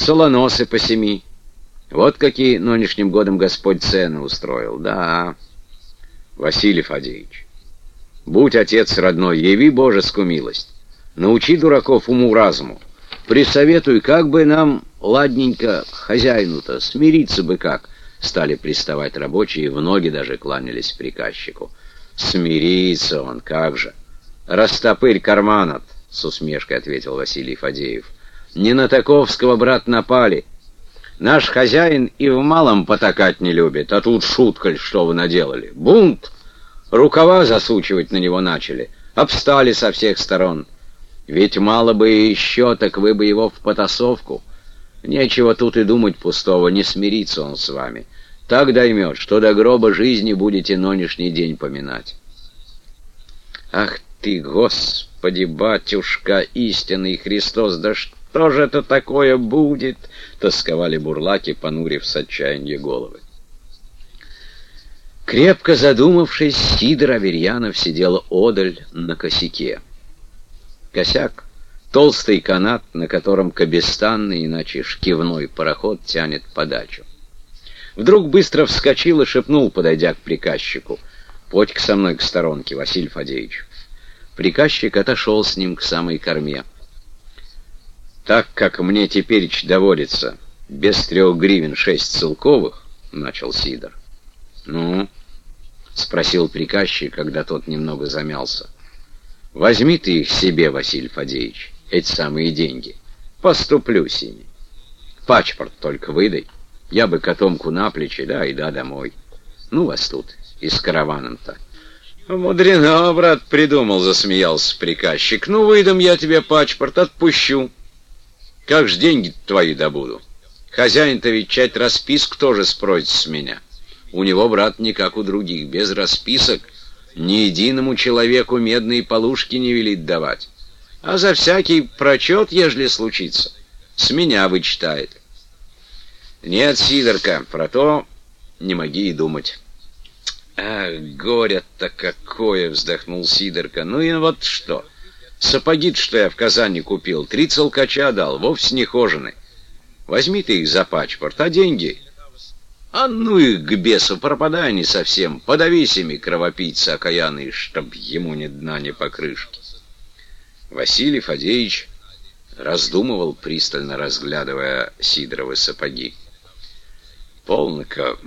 солоносы по семи. Вот какие нынешним годом Господь цены устроил. Да, Василий Фадеевич, будь отец родной, яви божескую милость. Научи дураков уму-разуму. Присоветуй, как бы нам ладненько хозяину-то, смириться бы как. Стали приставать рабочие, в ноги даже кланялись приказчику. Смириться он, как же. Растопырь карманот, с усмешкой ответил Василий Фадеев. Не на таковского, брат, напали. Наш хозяин и в малом потакать не любит, а тут шутка, что вы наделали. Бунт! Рукава засучивать на него начали, обстали со всех сторон. Ведь мало бы еще, так вы бы его в потасовку. Нечего тут и думать пустого, не смирится он с вами. Так доймет, что до гроба жизни будете нынешний день поминать. Ах ты, Господи, батюшка, истинный Христос, да что же это такое будет? Тосковали бурлаки, понурив с отчаяния головы. Крепко задумавшись, Сидор Аверьянов сидел одаль на косяке. Косяк — толстый канат, на котором кабестанный, иначе шкивной пароход тянет подачу. Вдруг быстро вскочил и шепнул, подойдя к приказчику. «Подь со мной к сторонке, Василий Фадеевич». Приказчик отошел с ним к самой корме. «Так как мне теперь доводится без трех гривен шесть целковых», — начал Сидор. «Ну?» — спросил приказчик, когда тот немного замялся. Возьми ты их себе, Василий Фадеевич, эти самые деньги. Поступлю с ними. Пачпорт только выдай. Я бы котомку на плечи, да, и да, домой. Ну, вас тут и с караваном-то. Мудрено, брат, придумал, засмеялся приказчик. Ну, выдам я тебе пачпорт, отпущу. Как ж деньги твои добуду? Хозяин-то ведь чать расписку тоже спросит с меня. У него, брат, не как у других, без расписок — ни единому человеку медные полушки не велит давать. А за всякий прочет, ежели случится, с меня вычитает. Нет, Сидорка, про то не моги и думать. Ах, горе-то какое, вздохнул Сидорка. Ну и вот что. Сапоги что я в Казани купил, три целкача дал, вовсе не хожены. Возьми ты их за пачпорт, а деньги а ну их к бесу, пропадай они совсем, подавись ими, кровопийцы окаянные, чтоб ему ни дна, ни покрышки. Василий Фадеевич раздумывал, пристально разглядывая Сидоровы сапоги. «Полно-ка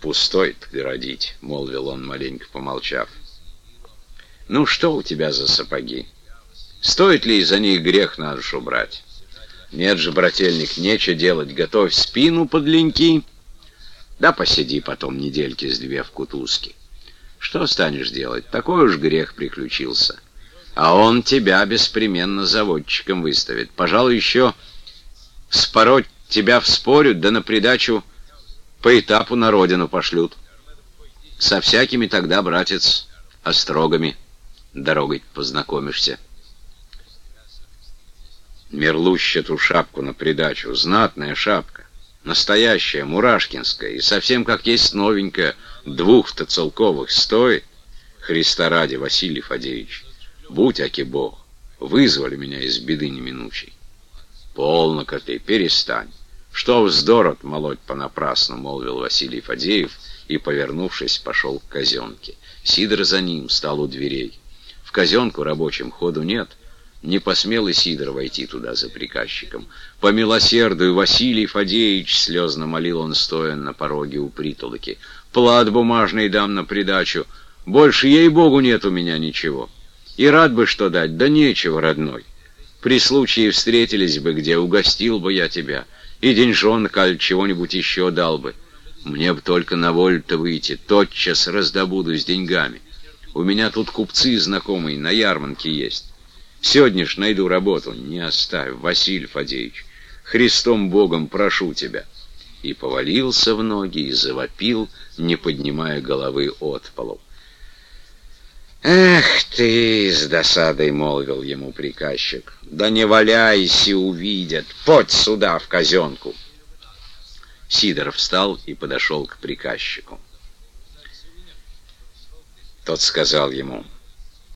пустой городить», — молвил он, маленько помолчав. «Ну, что у тебя за сапоги? Стоит ли из-за них грех на душу брать? Нет же, брательник, нечего делать, готовь спину под леньки». Да посиди потом недельки с две в кутузке. Что станешь делать? Такой уж грех приключился. А он тебя беспременно заводчиком выставит. Пожалуй, еще спороть тебя вспорют, да на придачу по этапу на родину пошлют. Со всякими тогда, братец, острогами дорогой познакомишься. Мерлуща ту шапку на придачу, знатная шапка. Настоящая, мурашкинская, и совсем как есть новенькая, двух-то целковых стоит. Христа ради, Василий Фадеевич, будь аки Бог, вызвали меня из беды неминучей. Полно-ка ты, перестань. Что вздор молоть понапрасну, молвил Василий Фадеев и, повернувшись, пошел к казенке. Сидор за ним стал у дверей. В казенку рабочим ходу нет — не посмел Сидор войти туда за приказчиком. «По милосердию, Василий Фадеевич!» — слезно молил он, стоя на пороге у притолоки. «Плат бумажный дам на придачу. Больше, ей-богу, нет у меня ничего. И рад бы что дать, да нечего, родной. При случае встретились бы где, угостил бы я тебя. И деньжонка, аль чего-нибудь еще дал бы. Мне б только на волю-то выйти, тотчас раздобуду с деньгами. У меня тут купцы знакомые на ярмарке есть». Сегодня ж найду работу. Не оставь, Василий Фадеевич. Христом Богом прошу тебя. И повалился в ноги и завопил, не поднимая головы от полу. «Эх ты!» — с досадой молвил ему приказчик. «Да не валяйся, увидят! Подь сюда, в казенку!» Сидоров встал и подошел к приказчику. Тот сказал ему —